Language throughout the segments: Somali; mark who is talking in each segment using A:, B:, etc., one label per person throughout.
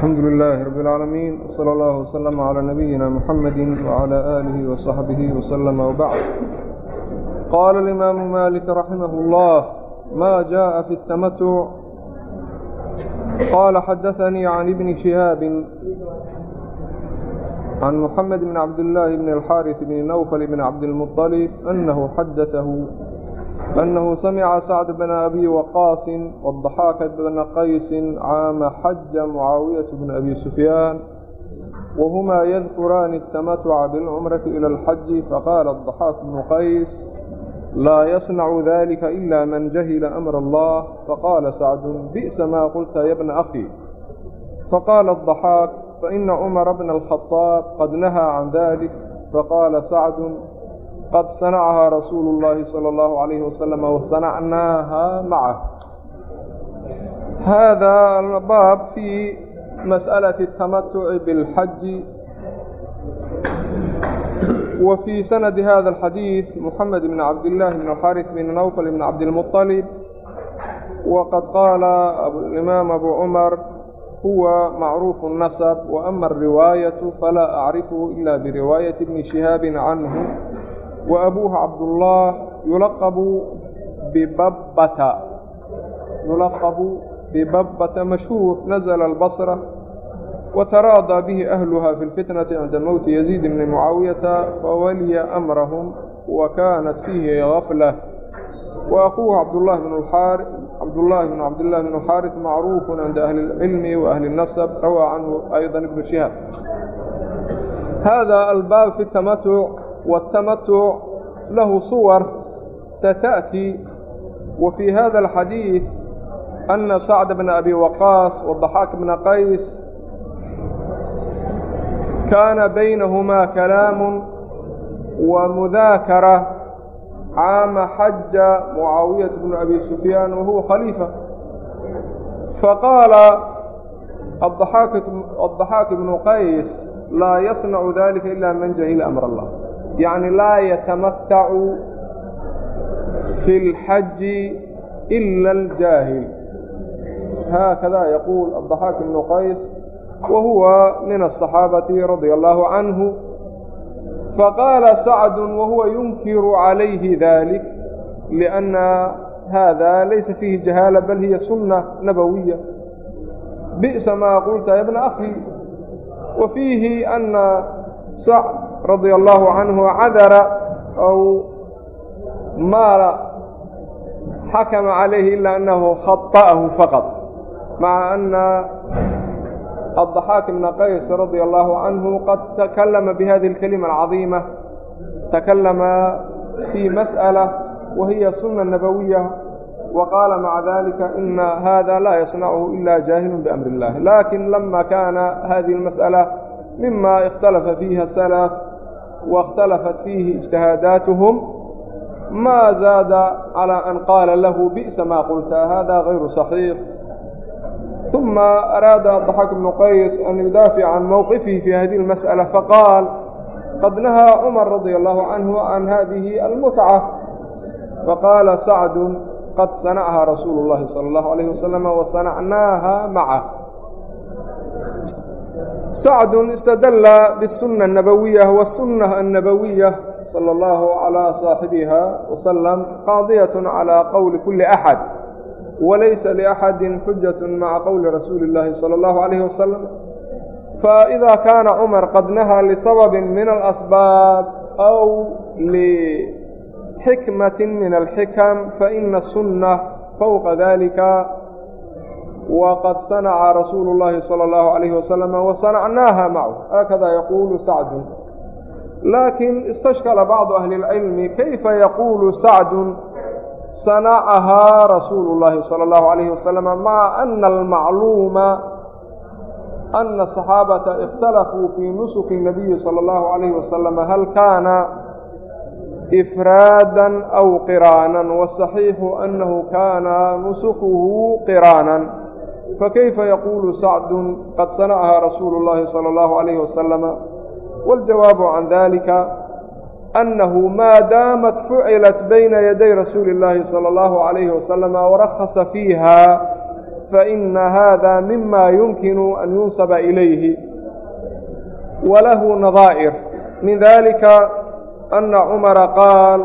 A: alxamdu lilaahi rabb اlcaalamiin wsala allah wslama calaa nabiyina muxamadi wcala aalihi wasaxbihi wslama wbacd qaala alimaamu malik raximah اllah ma jaءa fi اtamatuc qaala xadaanii can ibni shihaabin can muxamed bn cabdillaahi bn alxaaris bn nawfal bn cabdilmuطalib anahu xadahu أنه سمع سعد بن أبي وقاص والضحاك بن قيس عام حج معاوية بن أبي سفيان وهما يذكران التمتع بالعمرة إلى الحج فقال الضحاك بن قيس لا يصنع ذلك إلا من جهل أمر الله فقال سعد بئس ما قلت يا ابن أخي فقال الضحاك فإن عمر بن الخطاب قد نهى عن ذلك فقال سعد qad sanacahaa rasuulu اllaahi salى اllahu عalayhi wasalama wasanacnaahaa macah haadaa albaab fii mas'alati اtamatuci biاlxaji wa fii sanadi hada بن muxamed bn بن bn بن bn بن bn cabdilmuطalib waqad qaala imaam abu cumar huwa macruufu الnasb wa ama الriwaayatu falaa acrifhu ila biriwaayati bni shihaabi canhu وأbوه cabdالله يulqب بbbta يulqب بببة مشهور نزل البصرة وتراضى به أهلها في الفتنة عند موت يزيد بن معاوية فولي أمرهم وكانت فيه غفلة وأخوه عبدالله بن الحارث عبد الله بن عبد الله بن الحارث معروف عند أهل العلم وأهل النسب روى عنه أيضا ابن شهاب هذا الباب في التمتع والتمتع له صور ستأتي وفي هذا الحديث أن سعد بن أبي وقاص والضحاك بن قيس كان بينهما كلام ومذاكرة عام حج معاوية بن أبي سفيان وهو خليفة فقال الضحاك, الضحاك بن قيس لا يصنع ذلك إلا من جهل أمر الله yacni laa yatamattacu fi اlxaji إila aljaahil haakada yaquul addaxaak ibnu qays wa huwa min aلصaxaabati radia allaahu canhu faqaala sacdu wahuwa yunkiru calayhi dalik lianna hada laysa fiihi jahaala bal hiya sunna nabowiya bi'sa maa qulta ya bna akhi wa fiihi ana sacd radia allaahu canhu cadara ow maala xakama calayhi ilaa annahu khaطa'ahu faqad maca ana الضxاak بن qays radي الlه عanه qad تaklama bhadi الكلima الcaظiimة تaklama fي masألة wahiya suna nabawiya وqاala maعa dalika ina hada la yصنchu ila jahil بأmr الlah laakiin lama kana hadiه الmasألة mima اkhتalafa fiiha السلف waاkhtalafat fiihi ijtihaadaatuhum maa zaada calaa an qaala lahu bi'sa maa qulta hada gayru صaxiix ثuma araada aضxak bnu qays an yudaafica can mowqifihi fi hadihi اlmasأala faqaal qad nahaa cumar radia allahu canhu can hadihi almutca faqaala sacdu qad sanacha rasuulu اllahi salى اllahu عalayh wasalama wasanacnaaha maca معه سعد استدل بالسنة النبوية والسنة النبوية صلى الله على صاحبها وسلم قاضية على قول كل أحد وليس لأحد حجة مع قول رسول الله صلى الله عليه وسلم فإذا كان عمر قد نهى لسبب من الأسباب أو لحكمة من الحكم فإن السنة فوق waqad sanaca rasuulu llaahi sala allahu calayhi wasalama wa sanacnaaha macahu haakada yaquulu sacdun laakiin istashkala bacdu ahli اlcilmi kayfa yaquulu sacdun sanacahaa rasuulu llaahi sala allahu calayhi wasalama maca ana almacluuma ana asaxaabata ikhtalafuu fii nusuki nabiyi sala allahu calayhi wasalama hal kaana ifraadan aw qiraanan wasaxiixu annahu kaana nusukuhu qiraanan fakayfa yaquulu sacdun qad sana'ahaa rasuulu llaahi sala allahu calayhi wasalama waاljawaabu can dalika annahu maa daamat fucilat bayna yaday rasuuli اllaahi sala allahu calayhi wasalama warahasa fiiha faina hada mima yumkinu an yunsaba ilayhi walahu nadaa'ir min dalika ana cumara qaal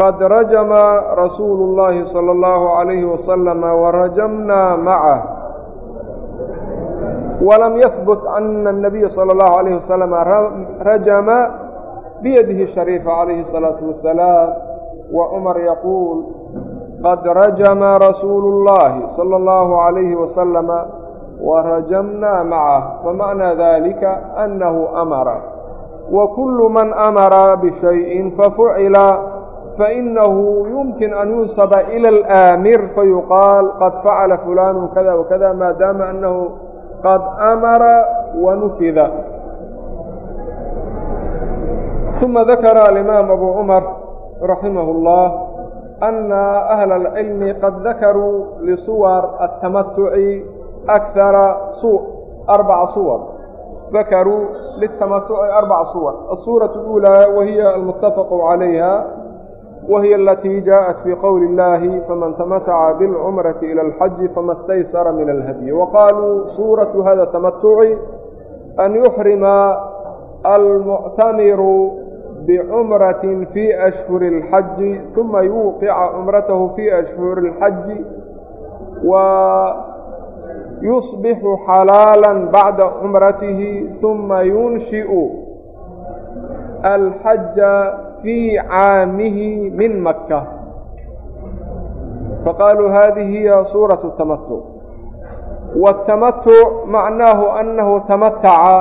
A: qad rajama rasuulu اllahi salى اllahu عalayhi wasalama warajamna macah walam yahbut ana الnabiya salى اllahu عalayh wasalama rajama biyadihi shariifa calayhi الsalaaةu wasalaam wa cumar yaquul qad rajama rasuulu اllahi salى اllahu عalayhi wasalama warajamna macah famacnaa dalika annahu amara wa kulu man amara bishayin fafucila فإنه يمكن أن ينصب إلى الآmر فيuقاaل قad فaعل فuلاn kذا وkذا mا dاaم أنه قad أmر ونفd ثuمa ذakر الإمام أبو عمر رحimه الله أنa أهل العلم qad ذakrوu لصuور التaمتع أكثر أربع صuور ذakrوu للتaمتع أربع صuور الصورة الأولى وهي المتفق عليها wahiy alatii jaaءat fii qowli اllahi faman tamataca biاlcumrati ilى اlxaji fama staysara min alhadyi wa qaaluu suuratu hada tamatuci an yuxrima almuctamiru bcumraةi fii ashhuri اlxaji ثuma yuuqica cumratahu fii ashhuri اlxaji wa yusbixu xalaalan bacda cumratihi ثuma yunshiئu alxaja fii caamihi min maka faqaaluu hadihi hiya suuraة الtamatuc wالtamatuc macnaahu anahu tamataca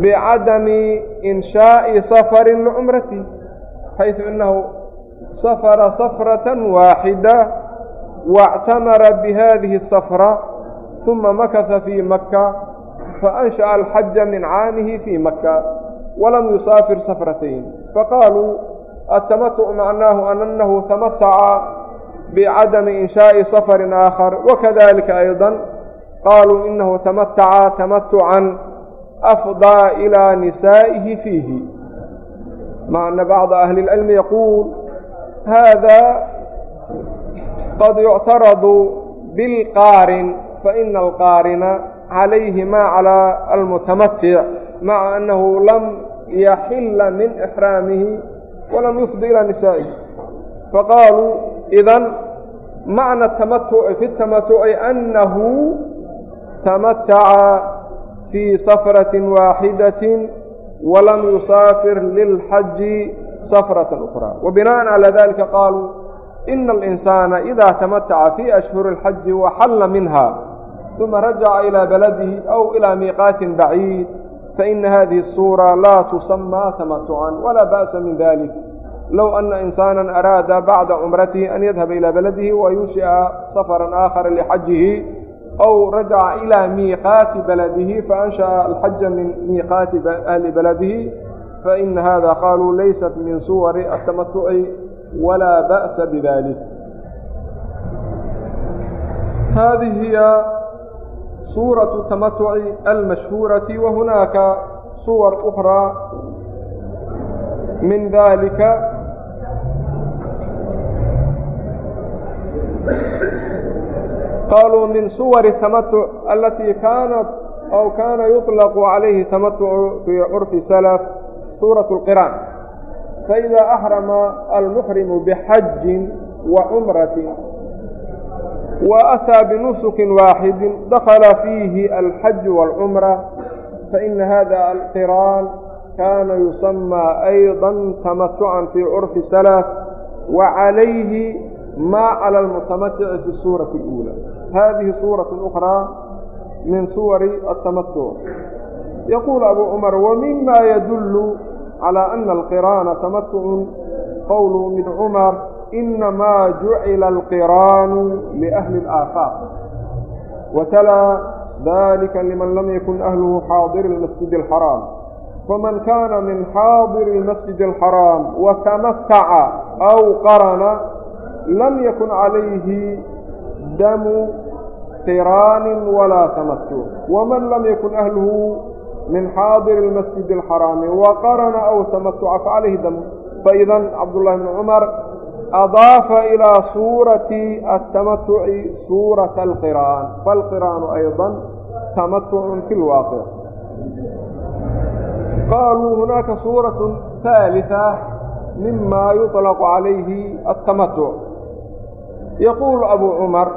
A: bicadami inshaaءi safari licumrati xayثu inahu safara safraة waaxida واctamara bihadihi الsafra ثuma makasa fii maka faأnshaأa alxaja min caamihi fii maka walam yusaafir safratayn faqaaluu atamatuc macnaahu annahu tamataca bicadami inshaa'i safarin aakhar wakadalika aydan qaaluu inahu tamataca tamatucan afdaa ilaa nisaa'ihi fiihi maca ana bacda ahli اlcilmi yaquul hada qad yuctaradu bilqaarin faina alqaarina calayhi ma calaa almutamatic maca annahu lam yaxila min ixraamihi walam yufdi ilaa nisaa'ihi faqaaluu idan macna tamatuci fi tamatuci annahu tamataca fii safratin waaxidatin walam yusaafir lilxaji safratan ukhraa wabina'an calaa dalika qaaluu ina alinsaana idaa tamataca fii ashhuri اlxaji waxalla minha uma rajaca ilaa baladihi aw ilaa miiqaatin baciid faina hadihi الsuura laa tusamaa tamatucan walaa ba'sa min dalik low ana insaaنا araada bacda cumratihi an yadhaba ilى baladihi wa yunshiأa safra aakhara lxajihi أو رجع إلى ميقات بلده فأنشأ الحج من ميقات أهل بلده فإن هذا قالوا ليست من صور التمتع ولا بأس بذلك suuraة الtamatuci almashhuurati wa hunaaka suwar أkhraa min dalika qaluu min suwar الtamatuc alatii kaanat aw kaana yuطlaqu calayhi tamatucu fii curfi salaf suuraة اlqiraan faإidaa ahrama almuxrimu bxajin wa cumratin wa ataa binusukin waaxidin dakhala fiihi alxaju wاlcumra faina hada alqiraan kaana yusamaa ayضa tamatucan fii curfi salaf wa calayhi ma calى almutamatici fi suurati اlأuulى hadihi suuraة أخrى min suwari الtamatuc yaquul abu cumar wmima yadul calى ana alqiraana tamatucu qowlu min cumar inamaa jucila alqiraanu liahli اlaafaaq watalaa dalika liman lam yakun ahluhu xaadiri اlmasjidi اlxaraam faman kaana min xaadiri اlmasjidi اlxaraam watamataca aw qarana lam yakun calayhi damu qiraanin walaa tamatu waman lam yakun ahluhu min xaadiri اlmasjidi اlxaraami waqarana aw tamatuca facalayhi damu faidan cabdullahi bn cumar أضاafa إilىa suuraةi الtamatuci suuraةa الqiraan faاlqirاanu ayضا tamatucu fi اlwaaqiع qaaluu hunaaka suuraة ثaaliثة mima yuطlqu عalayhi الtamatuc yaquul abu cumar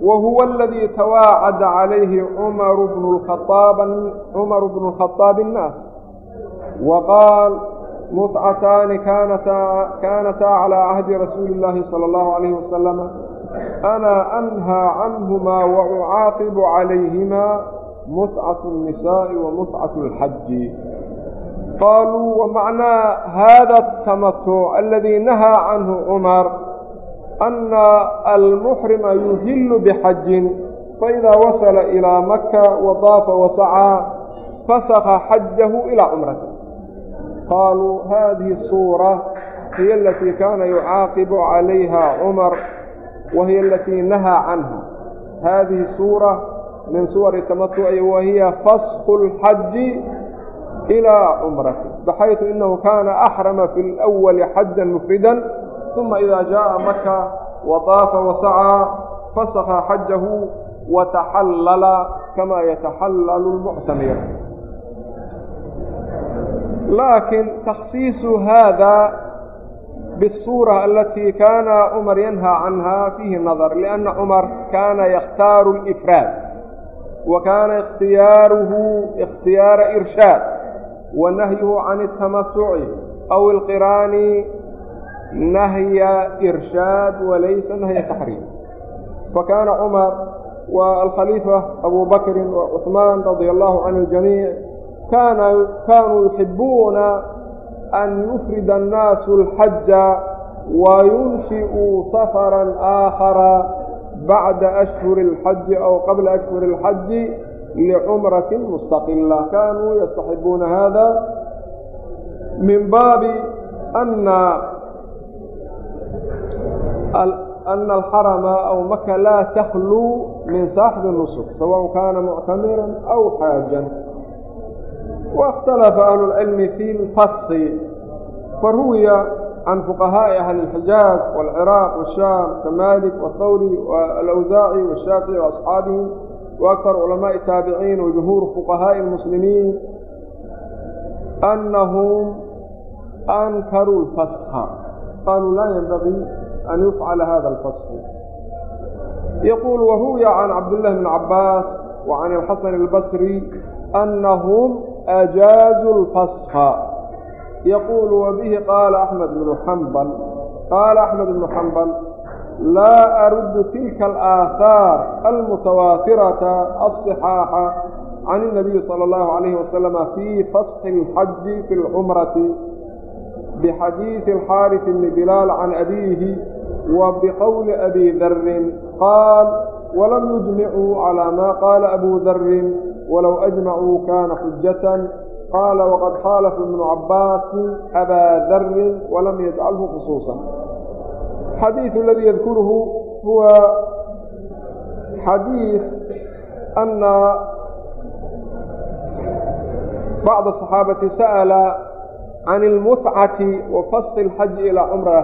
A: wahuwa اladii tawaacada عalayhi cumar bnu الخaطaab النaas وqaal مطcataani kaanataa calىa cahdi rasuuli الlahi salى الlahu عalayh wasalam anaa anhaa canhumaa wa ucaaqibu calayhimaa muطcaةu الnisaaءi wa muطcaةu اlxaji qaaluu wamacnaa hada الtamatu aladii nahaa canhu cumar ana almuxrima yuhilu bxajin faidaa wasala ilaa maka wadaafa wasacaa fasakha xajahu ilaa cumrati qaaluu haadihi الsuura hiy alatii kaana yucaaqibu calayha cumar wa hiya alatii nahaa canha haadihi suura min suwari tamatuci wa hiya fasqu اlxaji ilaa cumrati baxaytu inahu kaana axrama fi اlأwali xajan mufridan uma idaa jaءa maka waطaafa wasacaa fasakha xajahu wataxallala kama yataxallalu اlmuctamir laakiin takhsiisu haada bالsuura alatii kaana cumar yanhaa canha fiihi nadar lianna cumar kaana yakhtaaru اlifraad wa kaana ikhtiyaaruhu ikhtiyaara irshaad wa nahyuhu can اtamasuci aw اlqiraani nahya irshaad walaysa nahya taxriim fakaana cumar waa alkhaliifa abu bakrin wa cuثmaan radia allahu can اljamiic kaana kaanuu yuxibuuna an yufrida annaasu alxaja wa yunshi'uu safaran aakhara bacda ashhuri alxaji aw qabla ashhuri alxaji licumratin mustaqila kaanuu yastaxibuuna hada min baabi anna أن الحرم أو مكة لا تخلو من صاحب النسك سواء كان معتمرا أو حاجا waikhtalafa ahlu lcilmi fi lfashi faruwiya can fuqahaa'i ahli اlxijaaj wاlciraaq wاshaam ka maalik wاthawri waalawsaaci wاshaafici waasxaabihim waakar culamaaءi taabiciin wajumhuuru fuqahaa'i اlmuslimiin annahum ankaruu اlfasha qaaluu laa yanbagii an yufcala hada اlfashu yaquul waruwiya can cabd llahi bn cabaas wa can alxasan اlbasri annahum يقول وبه قال أحمد بن حنبل قال أحمد بن حنبل لا أرد تلك الآثار المتواترة الصحاحة عن النبي صلى الله عليه وسلم في فسخ الحج في العمرة بحديث الحارث بن بلال عن أبيه وبقول أبي ذر قال ولم يجمعوا على ما قال أبو ذر ولو أجمعوا كان حجة قال وقد خالف ابن عباس أبا ذر ولم يجعله خصوصا الحديث الذي يذكره هو حديث أن بعض الصحابة سأل عن المتعة وفسخ الحج إلى عمرة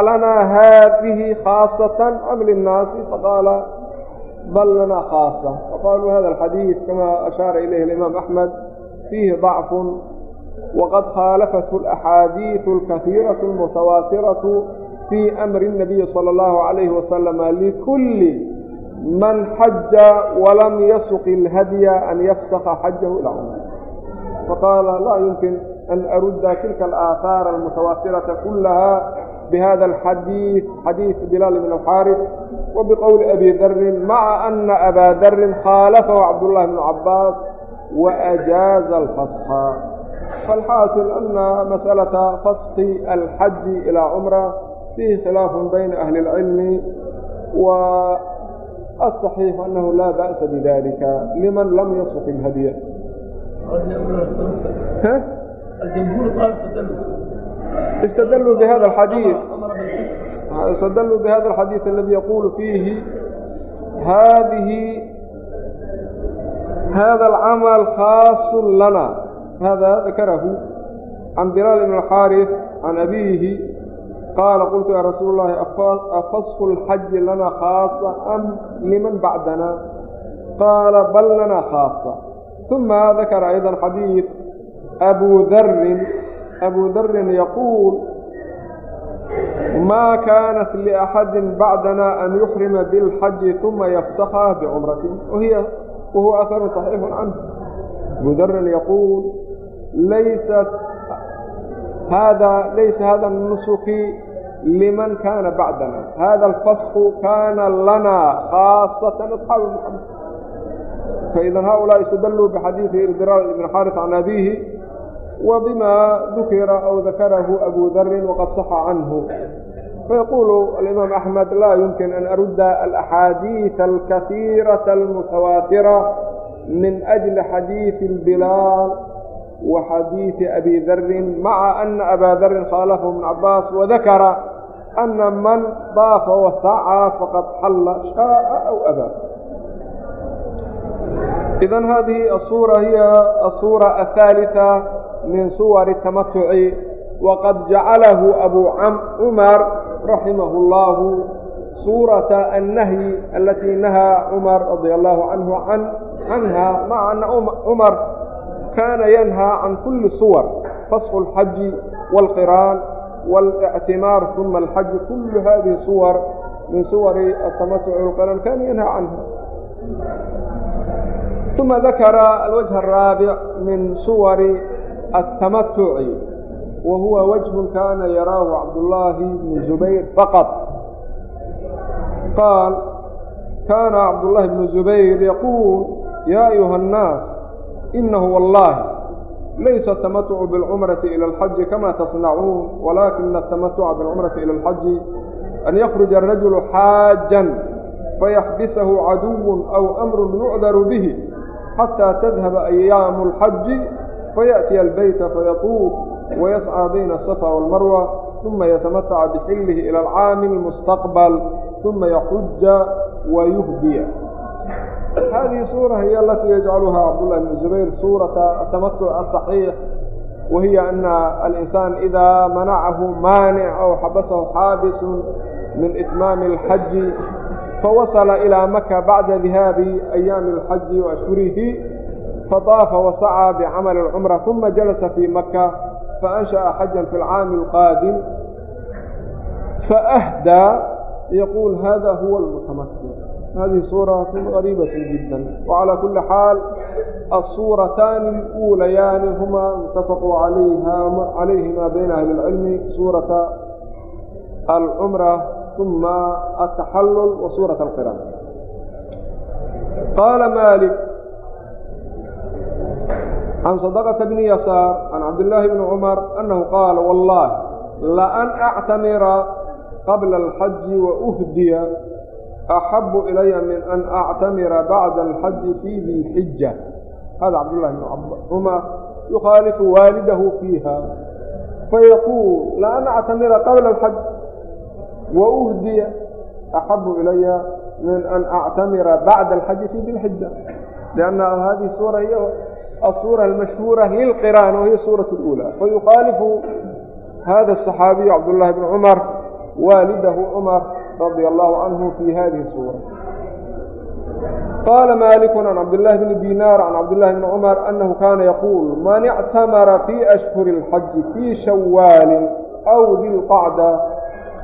A: ألنا هذه خاصة أم للناس فقال بل لنا خاصة فقالوا bal lana khaasa waqaaluu hada alxadiid kamaa ashaara ilayhi alimaam axmed fiihi dacfun waqad khaalafathu alaxaadiidu alkahiiratu almutawaatiratu fii amri اnabiyi sala allahu calayhi wasalama likulli man xaja walam yasuqi alhadya an yafsakha xajahu ilaa cumri faqaala laa yumkin an arudda tilka alaahaara almutawaasirata kulaha بhda الxadيiث xadيiث بilaal بن الxاariث وبqowلi أbi dri maعa أنa أbا dri khاalفhu cabdاللh بن cabاas وأjاaز الفasxa فالxاaصل أنa masألة faskh الxaji إilى cmرة فيhi khilاaf byna أhli الcilm و الصaحيiح أنhu laa bأس بذlika لman
B: lam yasq الhdية
A: استدلوا بهذا الحديث
B: امر بالفسق
A: استدلوا بهذا الحديث الذي يقول فيه هذه هذا العمل خاص لنا هذا ذكره عن بلال بن الحارث عن أبيه qaala qultu yaa rasuul اllahi afasku اlxaji lana khaasa am liman bacdana qaala bal lana khaasa ثuma dakara ayضا xadiiث abu darin أbu darin yaquul maa kaanat لأxadi bacdana an yuxrima bاlxaji ثuma yafsakha bcumrati wahiya wahuwa aharu صaxiixu canhu abu darin yaquul laysat hada laysa hada nusuki liman kaana bacdana hada alfasku kaana lana khaasatan asxaabu muxamed faidan haaulaaءi istadalluu bxadiidi idraar ibn xaariث can abiihi وبما ذkر أو ذkره أبو ذر وqad صح عnه فيقول الإمام أحمد لا يمكن أن أرد الأحاadيiث الكثيرة المتواaترة من أجل حديiث البلاal وحadيiث أبي ذر معa أن أbا ذر khالفه بن عabاس وذkر أن mن ضاaف وسعى فqad xل شhاء أو أbى إذا هذه الصورة هي الصورة الثالثة من صور التمتع وقد جعله أبو عمر رحمه الله صورة النهي التي نهى عمر رضي الله عنه عن عنها مع أن عمر كان ينهى عن كل صور فسخ الحج والقران والاعتمار ثم الحج كل هذه صور من صور التمتع والقران كان ينهى عنها ثم ذكر الوجه الرابع من الtamatuci wa huwa wجه kana yaraahu cabdالlaahi bn زubayr faqط qaal kaana cabdالlahi bn زubayr yaquul yaa ayuha الnaas inahu wallaahi laysa الtamatucu bاlcumraةi ilى اlxaji kama tasnacuun walaakina الtamatuca bاlcumraةi ilى اlxaji an yakruja الrajulu xaajan fayaxbisahu caduw aw amru yucdaru bih xatى tadhaba أyaamu اlxaji فيأتي البيت فيطوف ويسعى بين الصفا والمروة ثم يتمتع بحله إلى العام المستقبل ثم يحج ويهدي هذه صورة هي التي يجعلها عبد الله بن الزبير صورة التمتع الصحيح وهي أن الإنسان إذا منعه مانع أو حبسه حابس من إتمام الحج فوصل إلى مكة بعد ذهاب أيام الحج وأشهره فطاف وسعى بعمل العمرة ثم جلس في مكة فأنشأ حجا في العام القادم فأهدى يقول هذا هو المتمتع هذه صورة غريبة جدا وعلى كل حال الصورتان الأوليان هما متفقوا عليها عليهما بين أهل العلم صورة العمرة ثم التحلل وصورة القران قال مالك can sadaqata bni yasaar can cabdillaahi bni cumar annahu qaala wallaahi laan actamira qabla alxaji wa uhdiya axabu ilaya min an actamira bacda alxaji fii dilxija hada cabdullahi bni cumar yukhaalifu waalidahu fiiha fayaquul laan actamira qabla alxaj wa uhdiya axabu ilaya min an actamira bacda alxaji fii dilxija liannaha haadihi suura iyo الsورة المشhهورة للقراءة وهي الsورة الأولى فيخالف hذا الصحاaبي عبدالله بن cمر والده cمر رضي الله عنه في hذه الsورة قال مالك عن عبدالله بن ديناr عن عبدالله بن cمر أنه kاna يقول mن اعتمر في أشهر الحج في شhواaل أو ذi القعدة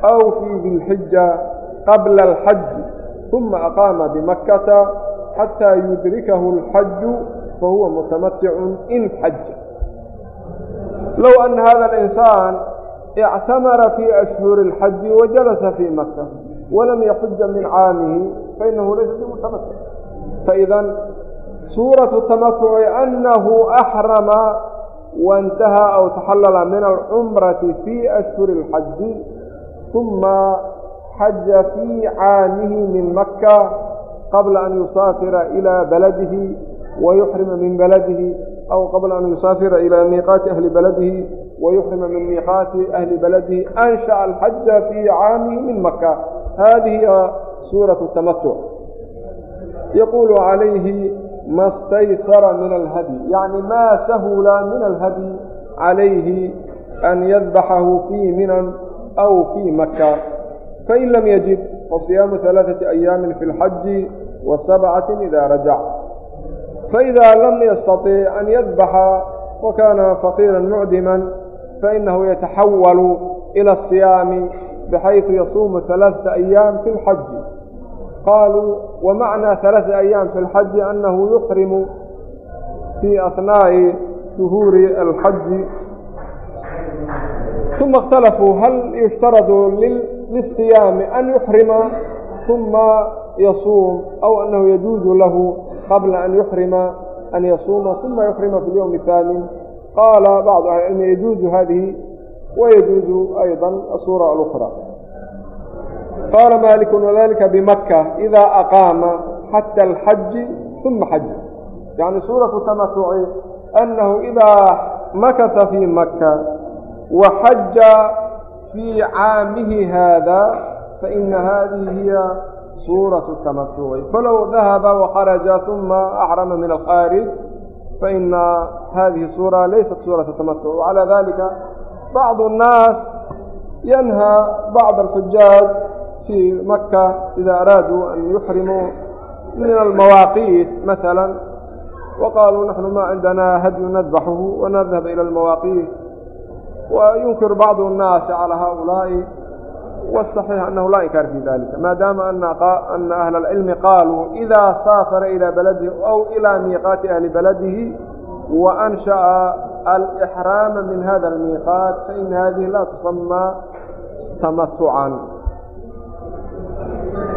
A: أو في ذi الحجة قبل الحج ثم أقاma بمكة حتى يدركه الحج fahuwa mutamaticun in xaja low ana hada alinsaan ictamara fii ashhuri اlxaji wajalasa fii maka walam yaxuja min caamihi fainahu laysa bimutamatic faidan suuraةu tamatuci anahu axrama waاntaha aw taxalala min alcumrati fii ashhuri اlxaji uma xaja fii caamihi min maka qabla an yusaafira ilى baladihi ويحرم من بلده أو قبل أن يسافر إلى ميقات أهل بلده ويحرم من ميقات أهل بلده أنشأ الحج في عامه من مكة هذه هي سورة التمتع يقول عليه ما استيسر من الهدي يعني ما سهل من الهدي عليه أن يذبحه في منى أو في مكة فإن لم يجد فصيام ثلاثة أيام في الحج وسبعة إذا رجع فإdا lm ysتطيع أn ydبxa وkana فقيirا mعdimا faإnahu yتaxawل إlى الصiyaam bxayثu yasuumu ثaلaثة أyاam في الxaji qaluu وmaعنى ثaلaثة أyاam في الxaji أnahu يحrim fي أثناءi شhهوuri الxaji ثuma اkhtalafuu hal yushtaradu lلصiyaami an يحrima ثuma yasuum أw أnahu yaجuuز lahu qabla an yuxrima an yasuuma uma yuxrima fi lyowmi athaamin qaala bacdu ahli cilmi yajuuzu hadihi wayajuuzu ayضa asura alأkhra qaala maliku wadalika bimaka ida aqaama xata alxaji uma xaji yani suuraةu tamatuci annahu idaa makasa fii maka wa xaja fii caamihi hada faina hadihi hiya suuraةu tamatu way falow dahaba وaharaja ثuma axrama min alkhaarij faina hadihi suura laysat suuraةu tamatu وcalى dalika bacdu الnaas yanhaa bacd alxujaaj fii maka ida araaduu an yuxrimuu min almawaaqiit maala waqaaluu naxnu ma cindana hadyu nadbaxuhu wanadhab ilى almawaaqiit wayunkiru bacdu الnaasi calى haulaaءi والصحيح أنه لا إنكار في ذلك ما دام أن أن أهل العلم قالوا إذا سافر إلى بلده أو إلى ميقات أهل بلده وأنشأ الإحرام من هذا الميقات فإن هذه لا تسمى تمتعا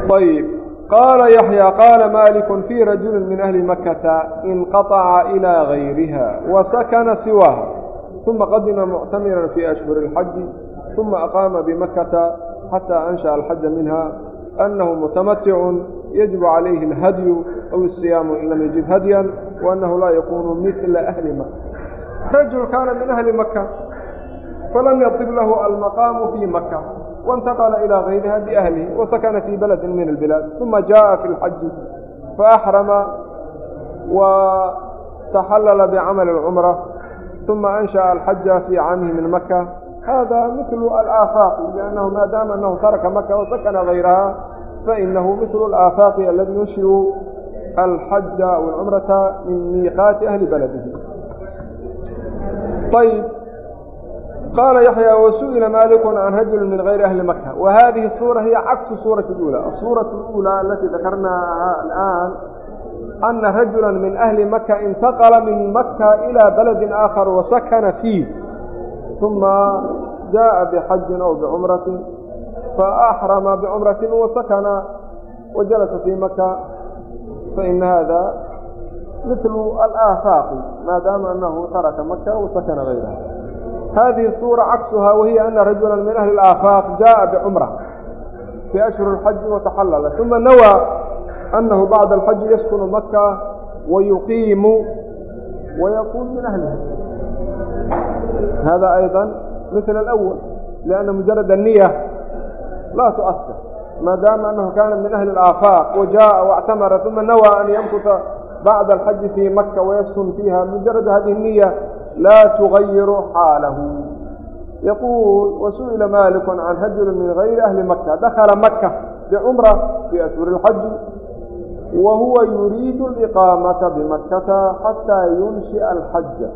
A: طيب قال يحيى قال مالك في رجل من أهل مكة انقطع إلى غيرها وسكن سواها ثم قدم معتمرا في أشهر الحج ثم أقام بمكة xataa ansha'a alxaja minha annahu mutamaticun yajibu calayhi alhadyu aw asiyaamu in lam yajid hadyan waannahu laa yakuunu midla ahli maka rajul kaana min ahli maka falam yadib lahu almaqaamu fii maka waاntaqla ilى غayriha biأhlihi wasakana fii baladi min albilaad uma jaءa fi اlxaji faaxrama wataxallala bicamali اlcumra uma anshaأa alxaja fii caamihi min maka hada milu alaafaaqi liannahu maadaama anahu taraka maka wasakana hayraha fainahu milu alaafaaqi aladi yunshiru alxaja walcumrata min miiqaati ahli baladihi ayb qaala yaxyaa wasu'ila maalikun can rajuli min hayri ahli maka wa hadihi suura hiya caksu suurati اlأuulى asuuraة اlأuulى alatii dakarnaaha alآan ana rajula min ahli maka intaqala min maka ilى baladi aakhar wasakana fiih ثuma jaaءa bxajin aw bcumratin faaxrama bcumratin wasakna wajalasa fii maka faina hada milu alaafaaqi maadaama anahu taraka maka wasakna غayraha hadihi suura caksuha wahiya ana rajula min ahli اlaafaaq jaaءa bcumra fii ashhur اlxaji wataxalala uma nawى anahu bacda اlxaji yaskunu maka wayuqiimu wayakuun min ahliha هذا أيضا مثل الأول لأن مجرد النية لا تؤثر ما دام أنه كان من أهل الآفاق وجاء واعتمر ثم نوى أن يمكث بعد الحج في مكة ويسكن فيها مجرد هذه النية لا تغير حاله يقول وسئل مالك عن رجل من غير أهل مكة دخل مكة بعمرة في أشهر الحج وهو يريد الإقامة بمكة حتى ينشئ الحج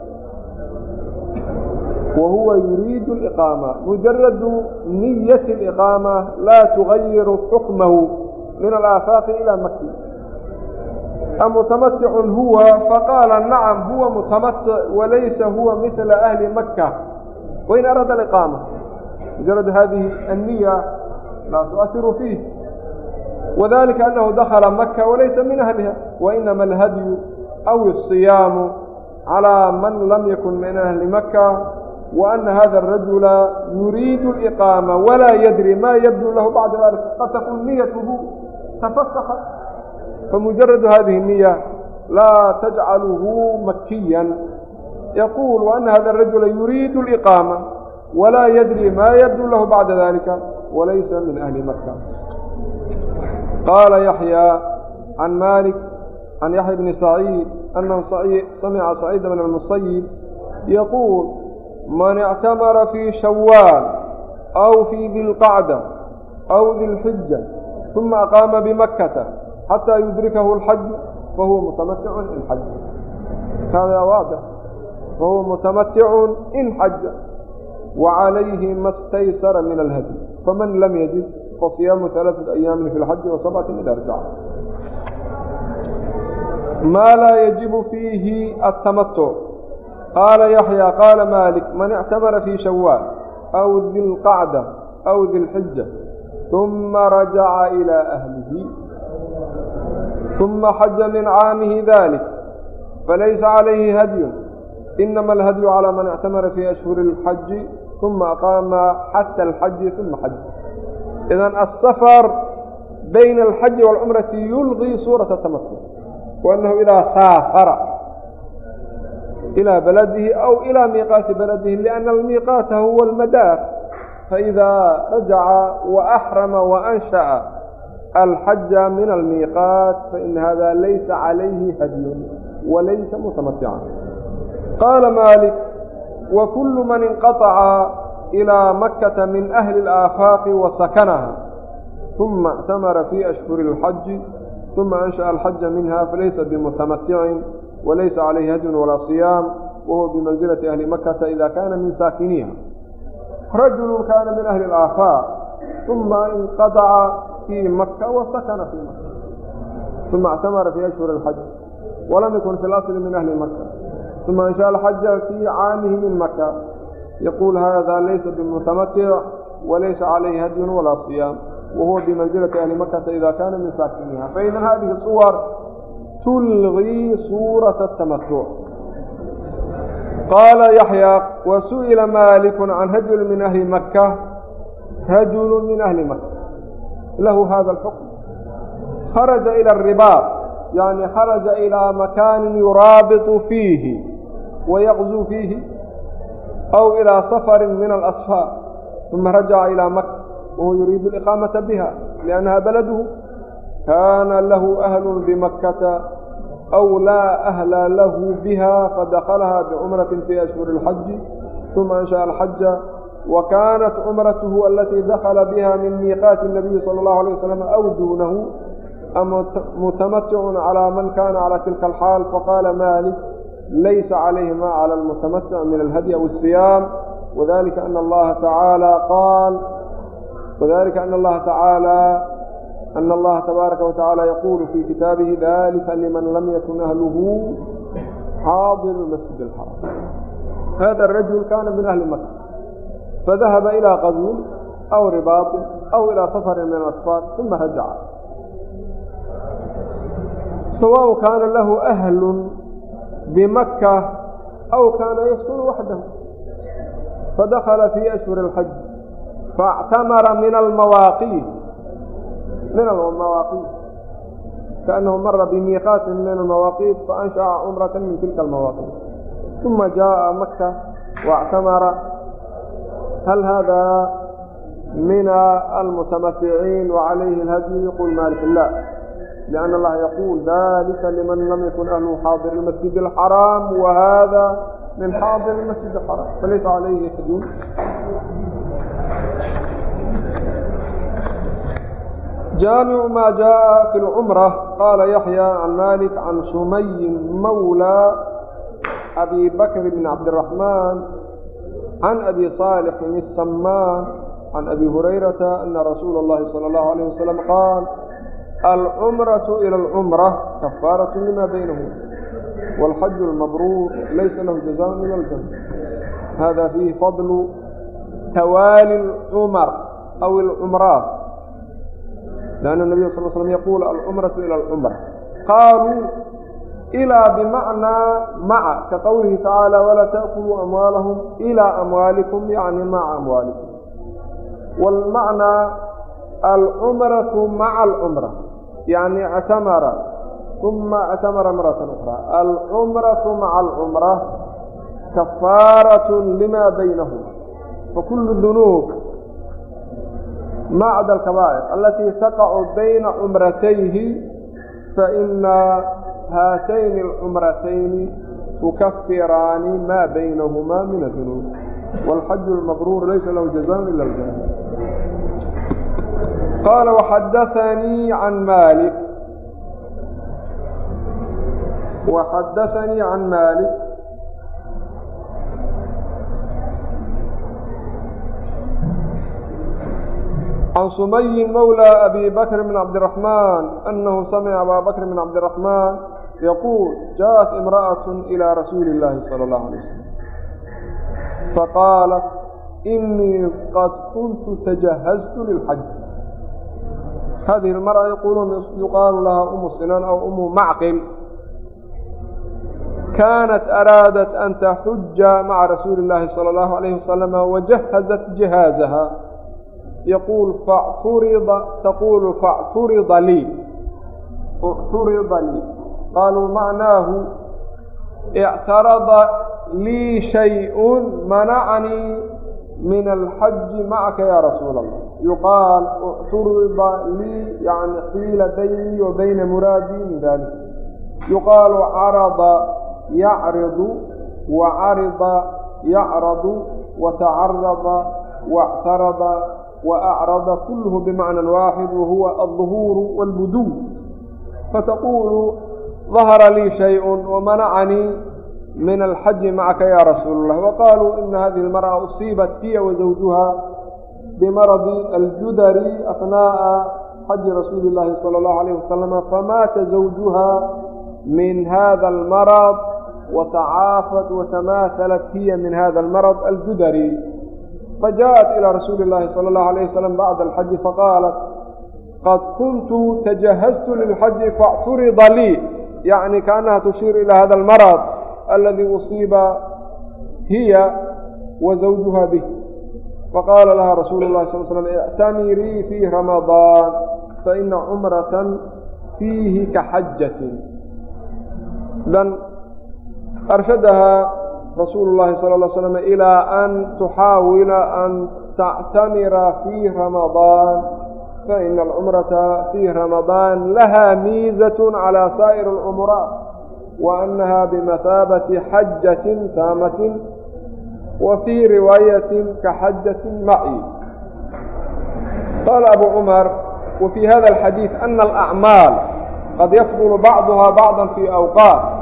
A: wahuwa yuriidu اliqaama mujaradu niyati اliqaama laa tugayiru xukmahu min alaafaaqi ilaa maki amutamaticun huwa faqaala nacam huwa mutamatic walaysa huwa midla ahli maka wain araada aliqaama mujarad hadihi anniya laa tuahiru fiih wadalika anahu dakhala maka walaysa min ahliha wainama alhadyu aw الصiyaamu calىa man lam yakun min ahli maka وأن هذا الرجل يريد الإقامة ولا يدري ما يبدو له بعد ذلك قد تكون نيته تفسخت فمجرد هذه النية لا تجعله مكيا يقول وأن هذا الرجل يريد الإقامة ولا يدري ما يبدو له بعد ذلك وليس من أهل مكة قال يحيى عن مالك عن يحيى بن سعيد أنه سمع سعيد بن المصيب يقول من اعتمر في شوال أو في ذي القعدة أو ذي الحجة ثم أقام بمكة حتى يدركه الحج فهو متمتع إن حج هذا واضح فهو متمتع إن حج وعليه ما استيسر من الهدي فمن لم يجد فصيام ثلاثة أيام في الحج وسبعة إذا رجع ما لا يجب فيه التمتع قال يحيى قال مالك من اعتمر في شوال أو ذي القعدة أو ذي الحجة ثم رجع إلى أهله ثم حج من عامه ذلك فليس عليه هدي إنما الهدي على من اعتمر في أشهر الحج ثم أقام حتى الحج ثم حج إذن السفر بين الحج والعمرة يلغي صورة التمتع ilىa baladihi aw ilىa miiqaati baladihi liأnna almiiqaata huwa almadaar faidaa rajaca waaxrama waأnshaأa alxaja min almiiqaat fain hada laysa calayhi hadyun walaysa mutamatican qaala maalik wakulu man inqaطaca ilىa makkata min ahli اlaafaaqi wasakanaha uma اctamara fii ashhuri اlxaji uma anshaأa alxaja minha falaysa bimutamaticin walaysa calayhi hadyun walaa siyaam wahuwa bimansilati ahli makata ida kaana min saakiniha rajulu kaana min ahli alaafaaq uma inqadaca fii maka wa sakana fii maka uma اctamara fii ashhuri اlxaji walam yakun fi اlasli min ahli maka uma inshaء alxaja fii caamihi min maka yaquul hada laysa bimutamatic walaysa calayhi hadyun walaa siyaam wahuwa bimansilati ahli makata ida kaana min saakiniha faina hadihi suwar tulqii suurata atamatuc qaala yaxyaa wa su'ila maalikun can rajuli min ahli makka rajulu min ahli makka lahu hada alxukm kharaja ila aribaaq yani kharaja ilaa makaanin yuraabitu fiihi wayaqzuu fiihi aw ilaa safarin min alasfaar uma rajaca ilaa makka wahuwa yuriidu aliqaamata biha liannaha baladuhu kaana lahu ahlun bimakkata aw laa ahla lahu biha fadakalahaa bicumratin fii ashhuri اlxaji uma ansha'a alxaja وkاnت cmraته اlatي dakla bha min miqاati النabiyi slى الlه عlيه وsلم أw dunahu muتamتc عlى man kana عlى tilka الxاal faqاla malik laysa عlayh ma عlى الmuتamتc min الhdي أو الصiyam وذlika أن اllaha تaعaalى أن الله تعالى أن الله تبارك وتعالى يقول في كتابه ذلك لمن لم يكن أهله حاضر المسجد الحرام هذا الرجل كان من أهل مكة فذهب إلى غزو أو رباط أو إلى سفر من الأسفار ثم رجع سواء كان له أهل بمكة أو كان يسكن وحده فدخل في أشهر الحج فاعتمر من المواقيت من المواقيت كأنه مر بميقات من المواقيت فأنشأ عمرة من تلك المواقيت ثم جاء مكة واعتمر هل هذا من المتمتعين وعليه الهدي يقول مالك لا لأن الله يقول ذلك لمن لم يكن أهله حاضر المسجد الحرام وهذا من حاضر المسجد الحرام فليس عليه حدود jaamicu maa jaءa fi اlcumra qaala yaxya can malik can sumayin mawlى abi bakr bn cabdiraxmaan can abi صaalixin الsamaan can abi hurayrata ana rasuula اllahi salى اllahu alayh wasalam qaal alcumraةu ilى اlcumra kafaaraة lima baynahum wاlxaj اlmabruur laysa lahu jazaء ila اljanna hada fiihi fadlu tawaali اlcumar aw اlcumraat لأن النبي صلى الله عليه وسلم يقول العمرة إلى العمرة قالوا إلى بمعنى مع كقوله تعالى ولا تأكلوا أموالهم إلى أموالكم يعني مع أموالكم والمعنى العمرة مع العمرة يعني اعتمر ثم اعتمر مرة أخرى العمرة مع العمرة كفارة لما بينهما فكل الذنوب maacda alkabaa'ir alatii taqacu bayna cumratayhi fainaa haatayni alcumratayni tukafiraani maa baynahumaa min adunuub wاlxaju اlmabruur laysa lahu jazaan ila اljanna qaala waxadaanii can maalik waxadaanii can maalik can sumayin mowlى abi bakri bn cabdiraxmaan annahu samica abaa bakri bn cabdiraxmaan yaquul jaءat imra'aة ilىa rasuuli اllaahi salى اllahu alay wasalam faqaalat inii qad kuntu tajahaztu lilxaji hadihi اlmarأa yaquuluna yuqaalu lahaa umu sinan aw umu macqil kaanat araadat an taxuja maca rasuuli اllaahi salى اllahu عalayh wasalama wajahazat jihaazaha yaquul facturida taquulu facturida lii ucturida lii qaaluu macnaahu ictarada lii shay-un manacanii min alxaji macaka yaa rasuul allah yuqaal ucturida lii yani xiila bayni wa bayna muraadii min dalik yuqaalu carada yacridu wa carida yacradu wa tacarada wactarada وأcرض kulh بmعنى واaxد وhuوa الظhوr والbduw fatqul ظahra lii شhayء وmanacnii min الxaجi macka ya rasuul الlah وqaluu ina hadiه اlmarأة uصiibat hiya وزawجuha bmarضi اljudri أثnaaءa xaجi rasuuli الlahi salى الlaه عalيه وasلم famaata زawجuha min hada الmarض وتcaafت وتmaaثalat hiya min hada الmarض اljudri إلى رسول الله صلى الله عليه وسلم بعد الحج فقالت قد كنت تجهزت للحج فاعترض لي يعني كأنها تشير إلى هذا المرض الذي أصيب هي وزوجها به فقال لها رسول الله صلى الله عليه وسلم اعتمري في رمضان فإن عمرة فيه كحجة بل أرشدها rasuulu llaahi sala ll slam ilaa an tuxaawila an tactamira fii ramadaan faina alcumrata fii ramadaan laha miizat calaa saa'ir alcumraat wa annaha bimathaabati xajatin taamatin wa fii riwaayatin ka xajatin maci qaala abu cumar wa fii hada alxadiid ana alacmaal qad yafdulu bacduha bacda fii awqaat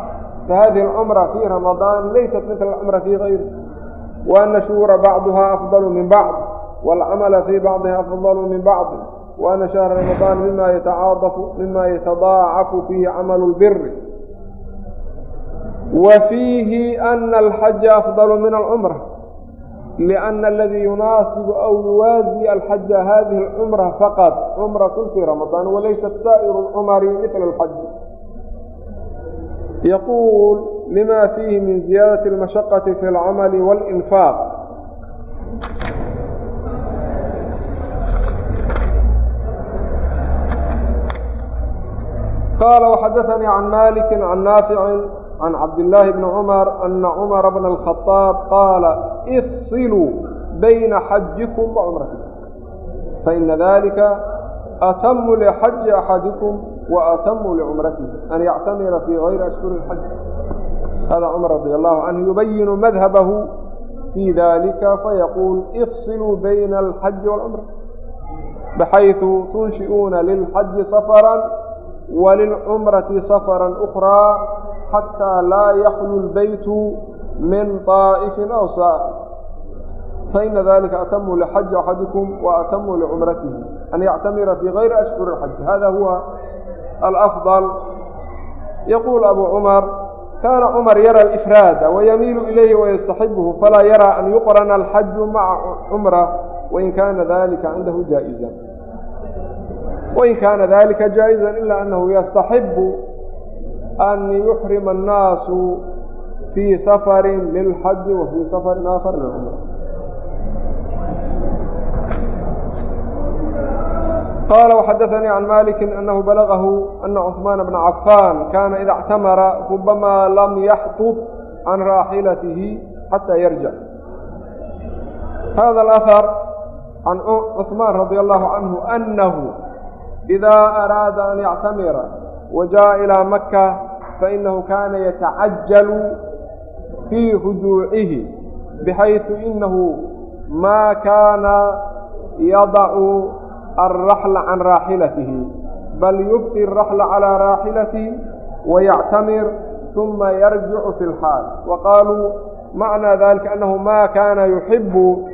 A: فhذه الcمرة في رمضان laysat مثل الcمرة في غyr وأن شhهور بعضها أفضل من بعض والcمل في بعضها أفضل من بعض وأن شهر رمضان mima يتضاaعف فيه cمل البر وفيهi أن الحج أفضل من الcمرة لأن الذي يناaسب أو يوازي الحج هذه الcمرة فقط cمرة في رمضان وليست سائر الcمر مثل الحج يقول لما فيه من زيادة المشقة في العمل والإنفاق قال وحدثني عن مالك عن نافع عن عبد الله بن عمر أن عمر بن الخطاب قال افصلوا بين حجكم وعمرتكم فإن ذلك أتم لحج أحدكم وأتموا لعمرته أن يعتمر في غير أشهر الحج هذا عمر رضي الله عنه يبين مذهبه في ذلك فيقول افصلوا بين الحج والعمرة بحيث تنشئون للحج سفرا وللعمرة سفرا أخرى حتى لا يخلو البيت من طائف أو سائر فإن ذلك أتم لحج أحدكم وأتم لعمرته أن يعتمر في غير أشهر الحج هذا هو alafضل yaquul abu cumar kaana cumar yara alifraada wayamiilu ilayhi wayastaxibhu falaa yara an yuqrana alxaju maca cumra wain kaana dalika cindahu jaa'iza wain kaana dalika jaa'iza ila annahu yastaxibu an yuxrima annaasu fii safarin lilxaji wa fii safarin aakhar lilcumra qاaل وxadثnيi عan maliki أnhu balغahu أna cثmaan بna cafaan kana ida اctamara rubama lam yaxطب can raaxilatihi xatى yarjac hada اأhar can cثmaan radي الlahu عanhu أnahu إida araada an yctamira wajaءa ilىa maka fainahu kana yatacajaل fii rujuucihi bxayثu inahu ma kana yadacu alraxla can raaxilatihi bal yubqi alraxla calaa raaxilatihi wayactamir uma yarjicu fi lxaal wa qaaluu macnaa dalika annahu ma kaana yuxibu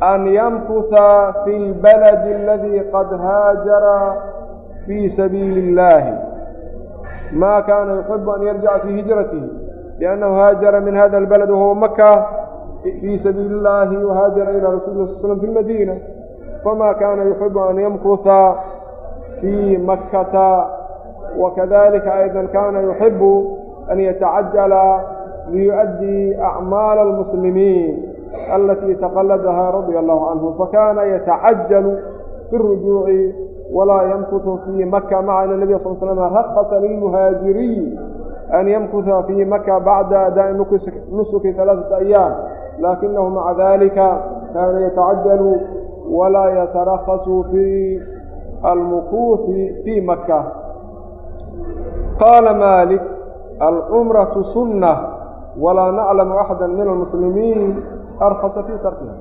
A: an yamkuha fi lbaladi aladii qad haajara fii sabiili اllahi ma kaana yuxibu an yarjica fii hijratihi liannahu haajara min hada albalad wahuwa maka fii sabiili اllahi wahaajara ilى rasuli lah sl slm fi lmadiina فma kana يحiب an ymkusa في makata وkadلika أيضا kana يحiب أn yتacajل ليؤdي أعmاaل المسلمين اlتي تqلدha رaضي الله عنه. fakana yتacajل في الرuجوع وlaa ymkث في maka mعa النبي صل سلم رhص للمهاaجiري أn ymkuثa في maka baعda أdاء نسki ثaلaaثaة أياam لakinah maعa ذalika kana yتacajل walaa yatarafasuu fii almukuufi fii maka qaala maalik alcumratu sunna walaa naclamu axada min almuslimiin arfasa fii tarkiha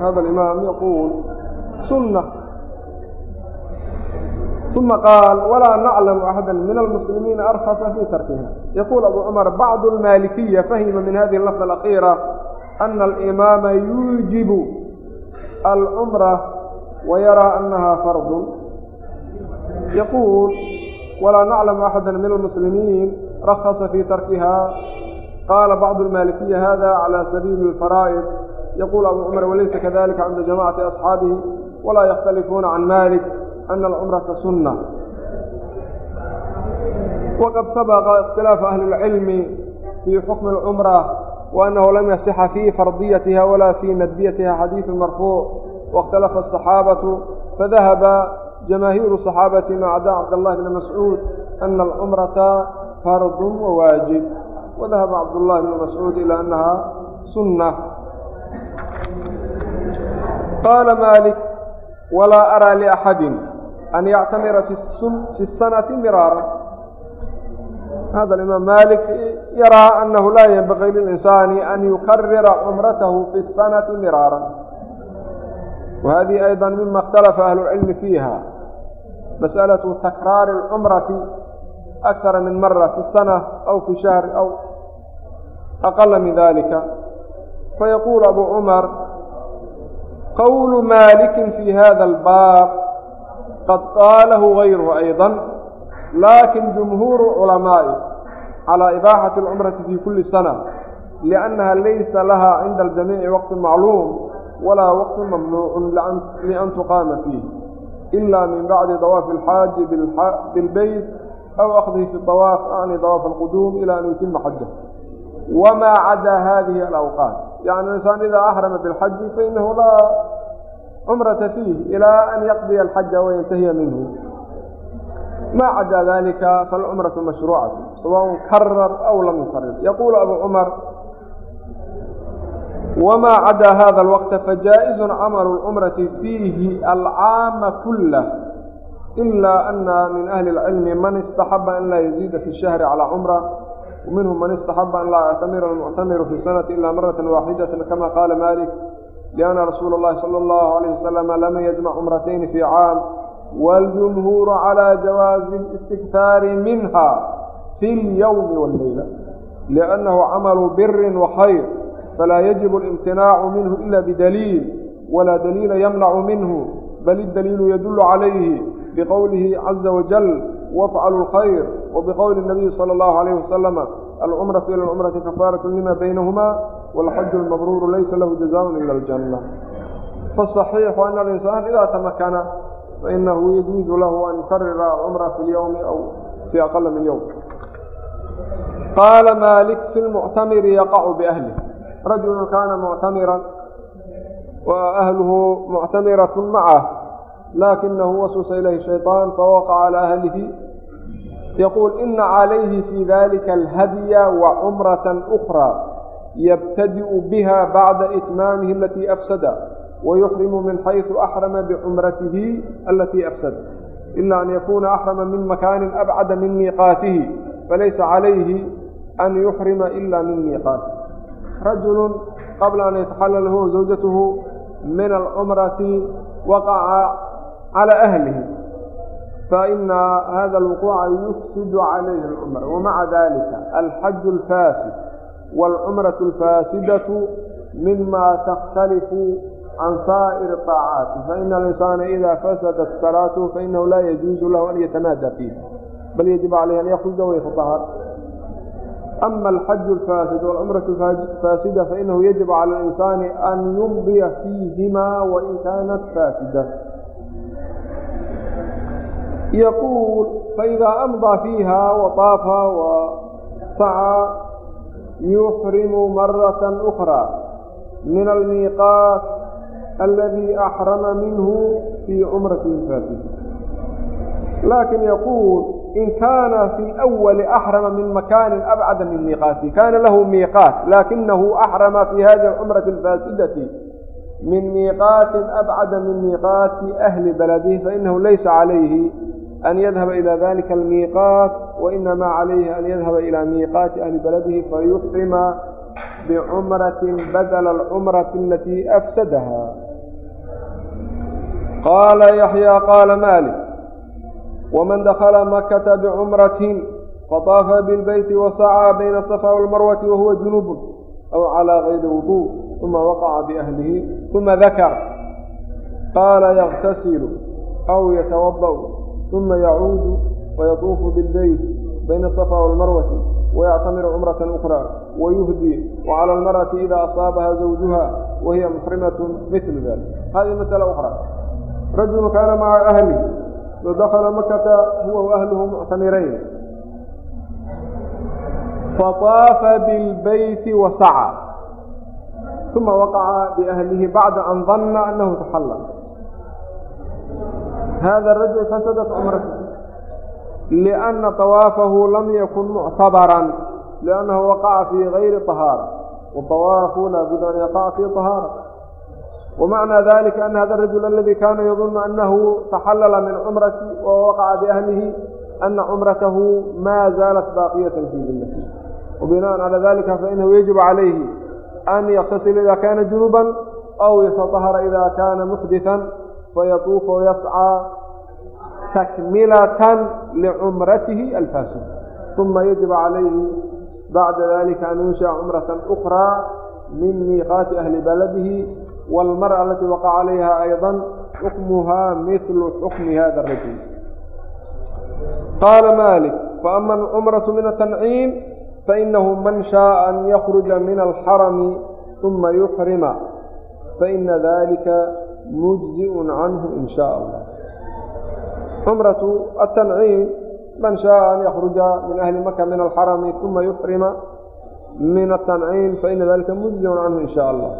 A: hada alimaam yaquul sunna ثuma qaal walaa naclamu axada min almuslimiina arfasa fii tarkiha yaquul abu cumar bacdu اlmaalikiya fahima min hadihi اlafda اlakhيira ana alimaama yuujibu alcumra wayaraa annaha fardun yaquul walaa naclamu axada min almuslimiin rakasa fii tarkiha qaala bacdu almaalikiya hada calى sabiili اlfaraa'id yaquul abu cumar walaysa kadalika cinda jamacati asxaabihi walaa yakhtalifuuna can malik ana alcumrata sunna waqad sabaqa ikhtilaafu ahli وأنه لم يصح في فرضيتها ولا في ندبيتها حديث مرفوع واختلف الصحابة فذهب جماهير الصحابة ما عدا عبد الله بن مسعود أن العمرة فرض وواجب وذهب عبد الله بن مسعود إلى أنها سنة قال مالك ولا أرى لأحد أن يعتمر في السنة مرارا هذا الإمام مالك يرى أنه لا ينبغي للإنسان أن يكرر عمرته في السنة مرارا وهذه أيضا مما اختلف أهل العلم فيها مسألة تكرار العمرة أكثر من مرة في السنة أو في شهر أو أقل من ذلك فيقول أبو عمر قول مالك في هذا الباب قد قاله غيره أيضا laakin jumhuuru culamaa'i calaa ibaaxati alcumrati fii kulli sana liannaha laysa lahaa cinda aljamiici waqtun macluum walaa waqtun mamnuucun lian tuqaama fiih ila min bacdi dawaafi alxaaji bilbeyt aw akhdihi fi dawaaf ani dawaaf alquduum ilaa an yutima xajah wamaa cadaa haadihi alawqaat yacni insaan idaa axrama bilxaji fainahu laa cumrata fiih ilaa an yaqdiya alxaja wayantahiya minhu ما عدى ذلك فالعمرة مشروعة سواء كرر أو لم يكرر يقول أبو عمر وما عدا هذا الوقت فجائز عمل العمرة فيه العام كله إلا أن من أهل العلم من استحب أن لا يزيد في الشهر على عمره ومنهم من استحب أن لا يعتمر المعتمر في السنة إلا مرة واحدة كما قال مالك لأن رسول الله صلى الله عليه وسلم لم يجمع عمرتين في عام والجمهور على جواز الاستكثار منها في اليوم والليلة لأنه عمل بر وخير فلا يجب الامتناع منه إلا بدليل ولا دليل يمنع منه بل الدليل يدل عليه بقوله عز وجل وافعلوا الخير وبقول النبي صلى الله عليه وسلم العمرة إلى العمرة كفارة لما بينهما والحج المبرور ليس له جزاء إلا الجنة فالصحيح أن الإنسان إذا تمكن فإنه يجوز له أن يكرر عمرة في اليوم أو في أقل من يوم قال مالك في المعتمر يقع بأهله رجل كان معتمرا وأهله معتمرة معه لكنه وسوس إليه الشيطان فوقع على أهله يقول إن عليه في ذلك الهدي وعمرة أخرى يبتدئ بها بعد إتمامه التي أفسد wayuxrimu min xaysu axrama bicumratihi alatii afsad ila an yakuuna axrama min makaanin abcada min miiqaatihi falaysa calayhi an yuxrima ila min miiqaati rajulu qabla an yataxallala huwa zawjatuhu min alcumrati waqaca calaa ahlihi faina hada alwuquuca yufsidu calayhi alcumra wamaca dalika alxaju alfaasid waalcumratu alfaasidatu mima takhtalifu can saa'ir الطaacaati faina alinsaana ida fasadat salaatuhu fainahu laa yajuuzu lahu an yatamaada fiih bal yajib calayhi an yakruja waytatahar ama alxaju alfaasid walcumratu faasida fainahu yajib cala alinsaani an yumdiya fiihima wain kaanat faasida yaquul faidaa amdaa fiiha waطaafa wasacaa yuxrimu marata ukraa min almiiqaat aladii axrama minhu fii cumratihi alfaasida laakin yaquul in kaana fi اlأwali axrama min makani abcada min miiqaatihi kana lahu miiqaat lakinahu axrama fi hadihi alcumrati alfaasidati min miiqaatin abcada min miiqaati ahli baladihi fainahu laysa calayhi an yadhaba ila dalika almiiqaat wainama calayhi an yadhaba ila miiqaati ahli baladihi fayuxrima bicumratin badla alcumrati alatii afsadaha qaala yaxya qaala malik wman dakla makata bcumratin faطaafa bilbeyti wasacaa bayna asafa wاlmarwati wahuwa junub aw calى gayri wudu uma waqaca biahlihi uma dakara qaala yagtasilu aw yatawada'u uma yacuudu wayatuufu bilbeyt bayna asafa wاlmarwati wayactamiru cumrata ukra wayuhdi wcalى اlmarأati ida asaabaha zawjuha wahiya muxrimat mil dalik hadihi masأla ukra rajulu kaana maca ahli wadakala makata huwa waahluhu muctamirayn faطaafa bilbeyti wasaca uma waqaca biahlihi bacda an danna anahu taxalla hada arajul fasadat cumratu lianna طawaafahu lam yakun muctabaran liannahu waqaca fii gayri طahaara waطawaafu laa budda an yaqaca fii طahaara ومعنى ذلك أن هذا الرجل الذي كان يظن أنه تحلل من عمرته ووقع بأهله أن عمرته ما زالت باقية في ذمته وبناء على ذلك فإنه يجب عليه أن يغتسل إذا كان جنوبا أو يتطهر إذا كان محدثا فيطوف ويسعى تكملة لعمرته الفاسدة ثم يجب عليه بعد ذلك أن ينشأ عمرة أخرى من ميقات أهل بلده waalmara alatii waqaca calayha aydan xukmuhaa midlu xukmi hada arajul qaala maalik faama alcumratu min atanciim fainahu man shaaa an yakruja min alxarami uma yuxrima faina dalika mujziun canhu in shaa allah cumratu atanciim man shaaa an yakruja min ahli maka min alxarami uma yuxrima min atanciim faina dalika mujziun canhu in shaa allah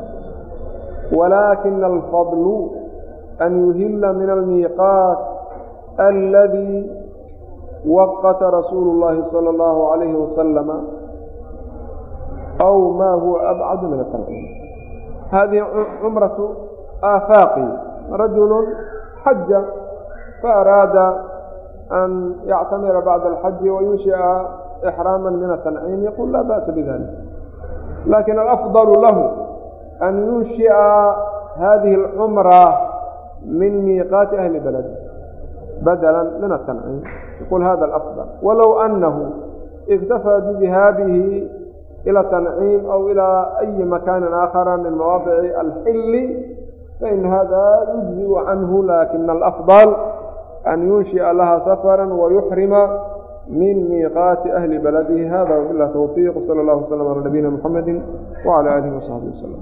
A: ولكن الفضل أن يهل من الميقات الذي وقت رسول الله صلى الله عليه وسلم أو ما هو أبعد من التنعيم هذه عمرة آفاقي رجل حج فأراد أن يعتمر بعد الحج وينشئ إحراما من التنعيم يقول لا بأس بذلك لكن الأفضل له أن ينشئ هذه العمرة من ميقات أهل بلده بدلا من التنعيم يقول هذا الأفضل ولو أنه اكتفى بذهابه إلى التنعيم أو إلى أي مكان آخر من مواضع الحل فإن هذا يجزئ عنه لكن الأفضل أن ينشئ لها سفرا ويحرم من ميقات أهل بلده هذا وبالله توفيق صلى الله وسلم على نبينا محمد وعلى آله وصحبه وسلم